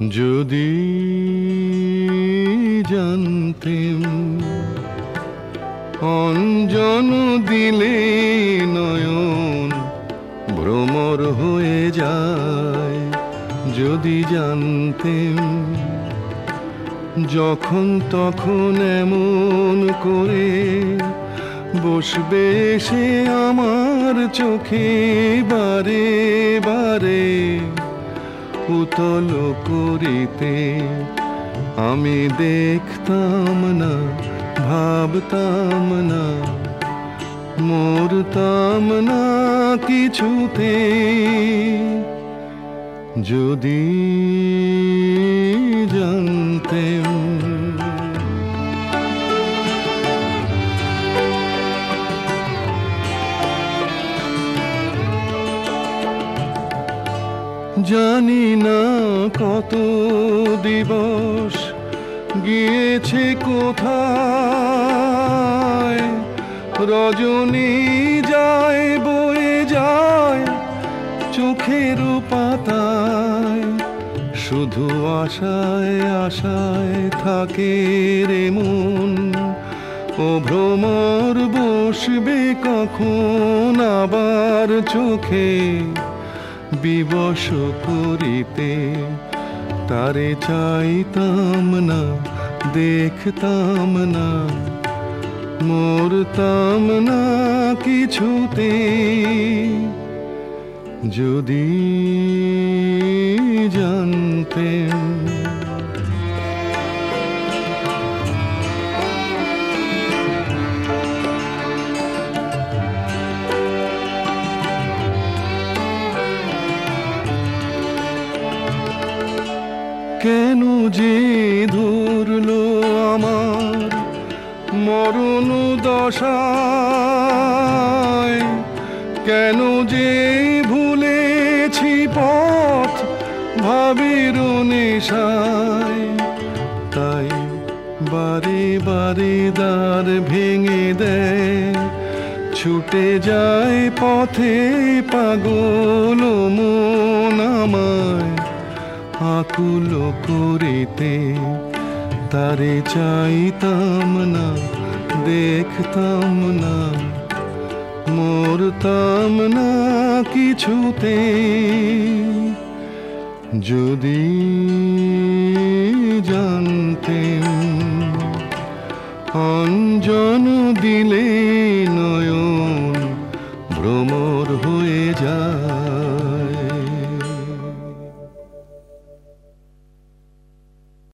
যদি জানতেম অঞ্জন দিলে নয়ন ভ্রমর হয়ে যায়। যদি জানতেম যখন তখন এমন করে বসবে সে আমার চোখে বারে বারে। উতল করিতে আমি দেখতাম না ভাবতাম না মরতাম না কিছুতে। যদি জানতেম জানি না কত দিবস গিয়েছে কোথায়। রজনী যায়, বয়ে যায় চোখের পাতায়। শুধু আশায় আশায় থাকে রে মন। ও ভ্রমর বসবে কখন আবার চোখে? বিবশ করিতে। তারে চাইতাম না দেখতাম না। মরতাম না কিছুতে। যদি জানতেম কেন যে ধরলো আমার মরণ দশায়? কেন যে ভুলেছি পথ ভাবির তাই বারে বারে দ্বার ভেঙে দেয়। ছুটে যায় পথে পাগল মন। আকুল করিতে তারে চাইতাম না দেখতাম না মরতাম না কিছুতে। যদি জানতেম অঞ্জন দিলে